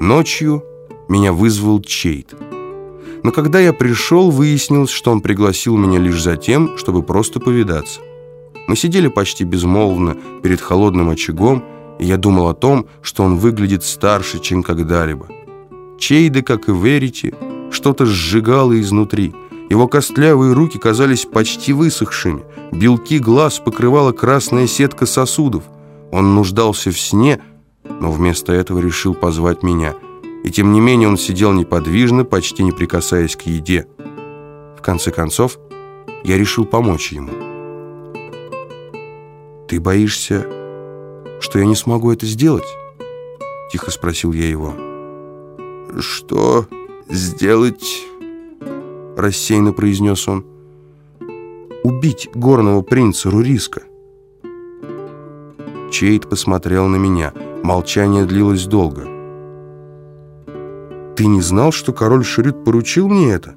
Ночью меня вызвал Чейт. Но когда я пришел, выяснилось, что он пригласил меня лишь за тем, чтобы просто повидаться. Мы сидели почти безмолвно перед холодным очагом, и я думал о том, что он выглядит старше, чем когда-либо. Чейда, как и Верити, что-то сжигало изнутри. Его костлявые руки казались почти высохшими. Белки глаз покрывала красная сетка сосудов. Он нуждался в сне, но вместо этого решил позвать меня. И тем не менее он сидел неподвижно, почти не прикасаясь к еде. В конце концов, я решил помочь ему. «Ты боишься, что я не смогу это сделать?» Тихо спросил я его. «Что сделать?» Рассеянно произнес он. «Убить горного принца Руриска». Чейд посмотрел на меня. Молчание длилось долго. «Ты не знал, что король Шрюд поручил мне это?»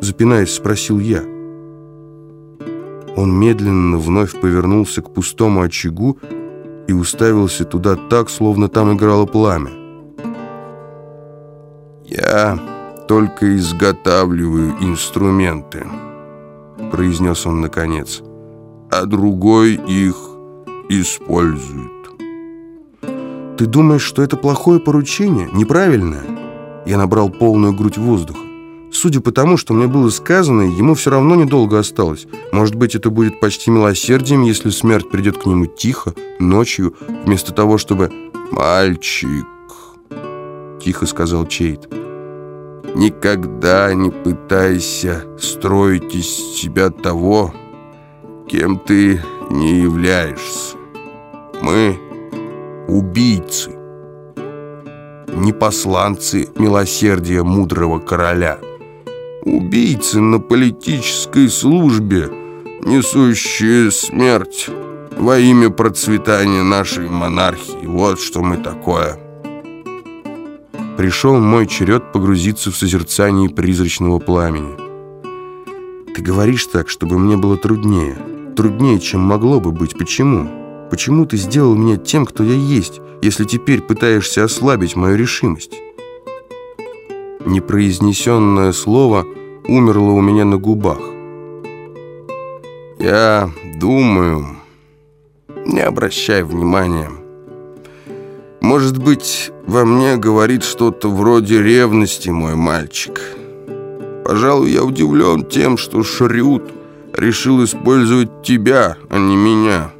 Запинаясь, спросил я. Он медленно вновь повернулся к пустому очагу и уставился туда так, словно там играло пламя. «Я только изготавливаю инструменты», — произнес он наконец, «а другой их использует». «Ты думаешь, что это плохое поручение, неправильное?» Я набрал полную грудь воздуха. Судя по тому, что мне было сказано, ему все равно недолго осталось. Может быть, это будет почти милосердием, если смерть придет к нему тихо, ночью, вместо того, чтобы... «Мальчик», — тихо сказал Чейт, — «никогда не пытайся строить из себя того, кем ты не являешься. Мы убийцы, не посланцы милосердия мудрого короля» убийцы на политической службе, несущие смерть во имя процветания нашей монархии. Вот что мы такое. Пришел мой черед погрузиться в созерцание призрачного пламени. Ты говоришь так, чтобы мне было труднее. Труднее, чем могло бы быть. Почему? Почему ты сделал меня тем, кто я есть, если теперь пытаешься ослабить мою решимость? Непроизнесенное слово умерло у меня на губах. «Я думаю, не обращай внимания. Может быть, во мне говорит что-то вроде ревности, мой мальчик. Пожалуй, я удивлен тем, что Шрюд решил использовать тебя, а не меня.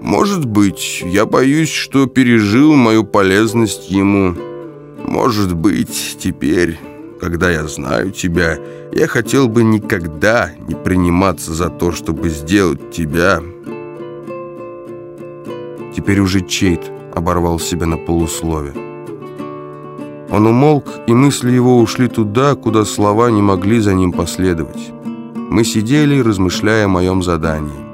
Может быть, я боюсь, что пережил мою полезность ему». Может быть, теперь, когда я знаю тебя, я хотел бы никогда не приниматься за то, чтобы сделать тебя. Теперь уже Чейт оборвал себя на полуслове. Он умолк, и мысли его ушли туда, куда слова не могли за ним последовать. Мы сидели, размышляя о моем задании.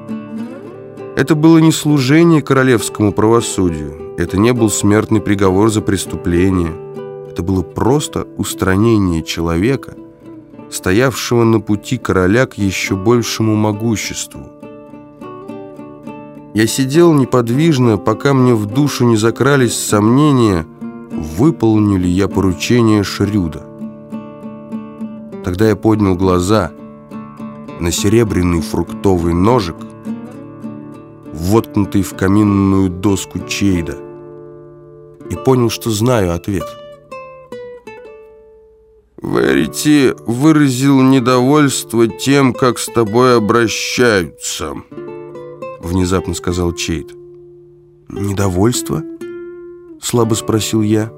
Это было не служение королевскому правосудию, это не был смертный приговор за преступление – это было просто устранение человека, стоявшего на пути короля к еще большему могуществу. Я сидел неподвижно, пока мне в душу не закрались сомнения, выполню ли я поручение Шрюда. Тогда я поднял глаза на серебряный фруктовый ножик, воткнутый в каминную доску Чейда, и понял, что знаю ответ — Верити выразил недовольство тем, как с тобой обращаются, внезапно сказал Чейд. Недовольство? Слабо спросил я.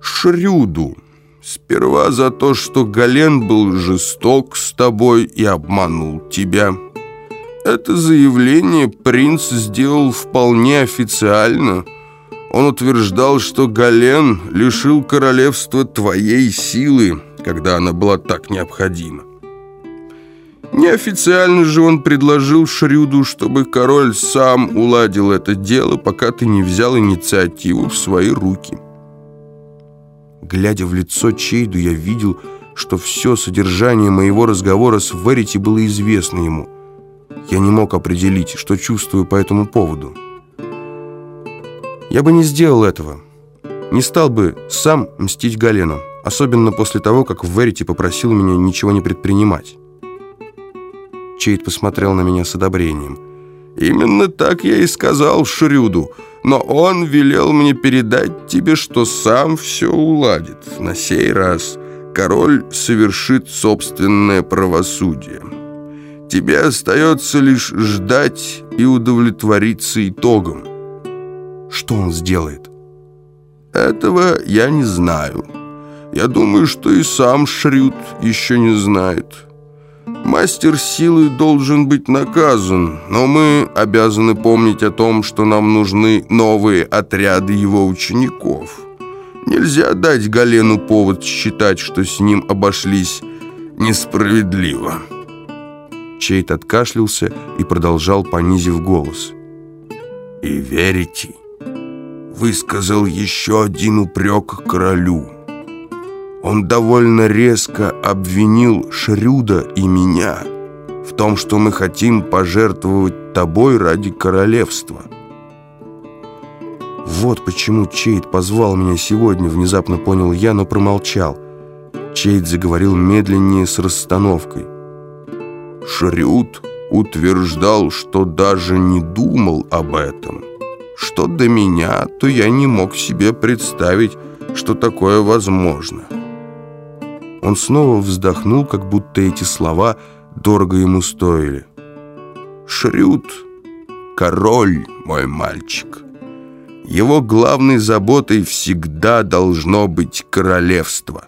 Шрюду. Сперва за то, что Гален был жесток с тобой и обманул тебя. Это заявление принц сделал вполне официально – он утверждал, что Гален лишил королевства твоей силы, когда она была так необходима. Неофициально же он предложил Шрюду, чтобы король сам уладил это дело, пока ты не взял инициативу в свои руки. Глядя в лицо Чейду, я видел, что все содержание моего разговора с Верити было известно ему. Я не мог определить, что чувствую по этому поводу. Я бы не сделал этого. Не стал бы сам мстить Галену, особенно после того, как Верити попросил меня ничего не предпринимать. Чейд посмотрел на меня с одобрением. «Именно так я и сказал Шрюду, но он велел мне передать тебе, что сам все уладит. На сей раз король совершит собственное правосудие. Тебе остается лишь ждать и удовлетвориться итогом». «Что он сделает?» «Этого я не знаю. Я думаю, что и сам Шрюд еще не знает». Мастер силы должен быть наказан, но мы обязаны помнить о том, что нам нужны новые отряды его учеников. Нельзя дать Галену повод считать, что с ним обошлись несправедливо. Чейт откашлялся и продолжал, понизив голос. «И верите?» Высказал еще один упрек королю – он довольно резко обвинил Шрюда и меня в том, что мы хотим пожертвовать тобой ради королевства. Вот почему Чейд позвал меня сегодня, внезапно понял я, но промолчал. Чейд заговорил медленнее с расстановкой. Шрюд утверждал, что даже не думал об этом. Что до меня, то я не мог себе представить, что такое возможно. Он снова вздохнул, как будто эти слова дорого ему стоили. «Шрюд — король, мой мальчик. Его главной заботой всегда должно быть королевство.